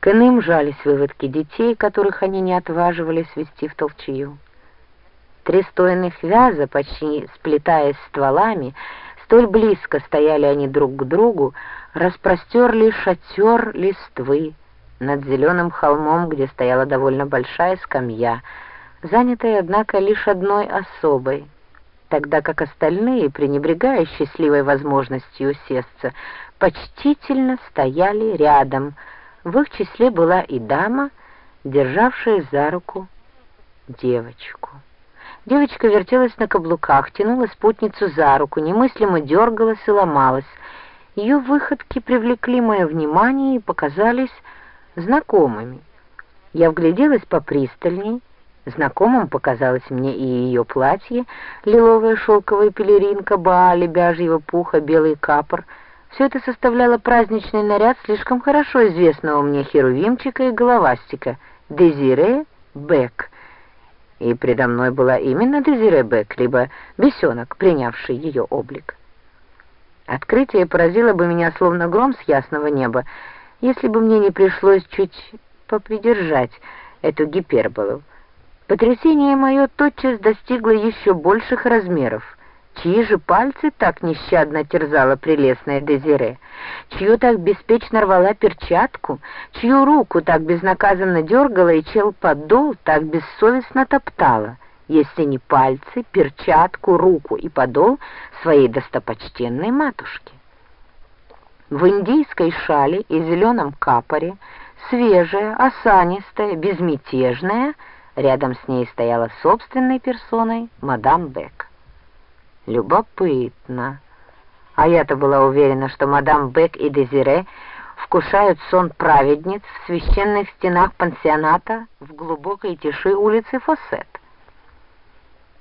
К иным жались выводки детей, которых они не отваживались вести в толчью. Три вяза, почти сплетаясь стволами, столь близко стояли они друг к другу, распростерли шатер листвы над зеленым холмом, где стояла довольно большая скамья, занятая, однако, лишь одной особой, тогда как остальные, пренебрегая счастливой возможностью усесться, почтительно стояли рядом — в их числе была и дама, державшая за руку девочку. Девочка вертелась на каблуках, тянула спутницу за руку, немыслимо дергалась и ломалась. Ее выходки привлекли мое внимание и показались знакомыми. Я вгляделась попристальней. Знакомым показалось мне и ее платье, лиловая шелковая пелеринка, баали, бяжьего пуха, белый капор — все это составляло праздничный наряд слишком хорошо известного мне херувимчика и головастика Дезире Бек. И предо мной была именно Дезире Бек, либо бесенок, принявший ее облик. Открытие поразило бы меня словно гром с ясного неба, если бы мне не пришлось чуть попридержать эту гиперболу. Потрясение мое тотчас достигло еще больших размеров — Чьи же пальцы так нещадно терзала прелестная Дезире? Чью так беспечно рвала перчатку? Чью руку так безнаказанно дергала и чел подол так бессовестно топтала? Если не пальцы, перчатку, руку и подол своей достопочтенной матушки. В индийской шале и зеленом капоре, свежая, осанистая, безмятежная, рядом с ней стояла собственной персоной мадам Бек. Любопытно. А я-то была уверена, что мадам Бек и Дезире вкушают сон праведниц в священных стенах пансионата в глубокой тиши улицы Фоссет.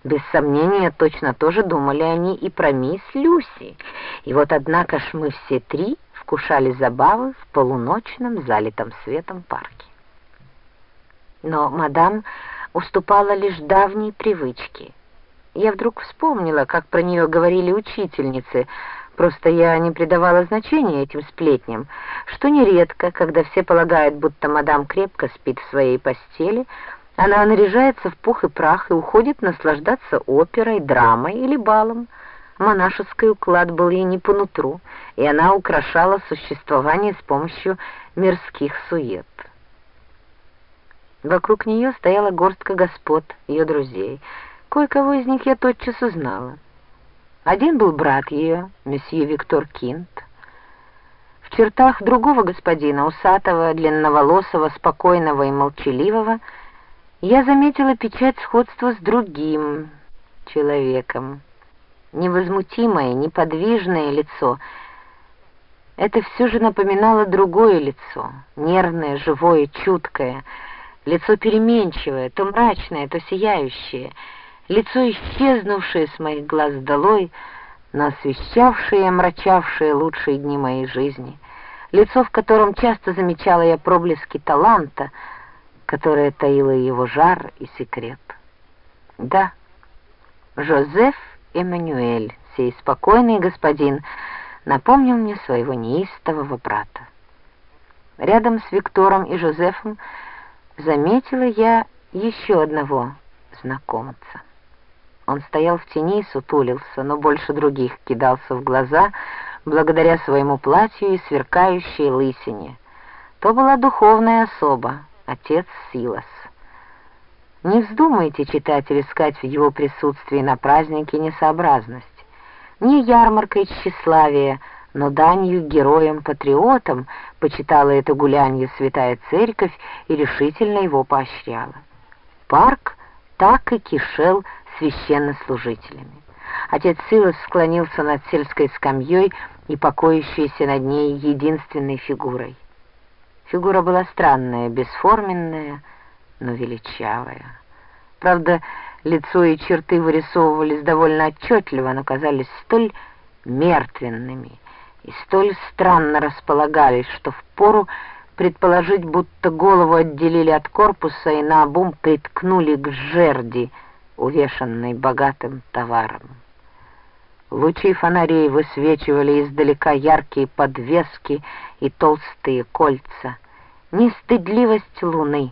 Без сомнения, точно тоже думали они и про мисс Люси. И вот, однако ж, мы все три вкушали забавы в полуночном, залитом светом парке. Но мадам уступала лишь давней привычке — я вдруг вспомнила, как про нее говорили учительницы, просто я не придавала значения этим сплетням, что нередко, когда все полагают, будто мадам крепко спит в своей постели, она наряжается в пух и прах и уходит наслаждаться оперой, драмой или балом. Монашеский уклад был ей не по нутру, и она украшала существование с помощью мирских сует. Вокруг нее стояла горстка господ, ее друзей — Кое-кого из них я тотчас узнала. Один был брат ее, месье Виктор Кинт. В чертах другого господина, усатого, длинноволосого, спокойного и молчаливого, я заметила печать сходства с другим человеком. Невозмутимое, неподвижное лицо. Это все же напоминало другое лицо, нервное, живое, чуткое, лицо переменчивое, то мрачное, то сияющее — лицо исчезнувшее с моих глаз долой, но освещавшее и омрачавшее лучшие дни моей жизни, лицо, в котором часто замечала я проблески таланта, которое таило его жар и секрет. Да, Жозеф Эммануэль, сей спокойный господин, напомнил мне своего неистового брата. Рядом с Виктором и Жозефом заметила я еще одного знакомца. Он стоял в тени и сутулился, но больше других кидался в глаза благодаря своему платью и сверкающей лысине. То была духовная особа, отец Силас. Не вздумайте, читатель, искать в его присутствии на празднике несообразность. Не ярмаркой тщеславия, но данью героям-патриотам почитала это гулянье святая церковь и решительно его поощряла. Парк так и кишел священнослужителями. Отец Силос склонился над сельской скамьей и покоящейся над ней единственной фигурой. Фигура была странная, бесформенная, но величавая. Правда, лицо и черты вырисовывались довольно отчетливо, но казались столь мертвенными и столь странно располагались, что впору предположить, будто голову отделили от корпуса и наобум приткнули к жерди — увешанный богатым товаром. Лучи фонарей высвечивали издалека яркие подвески и толстые кольца, ни стыдливость луны.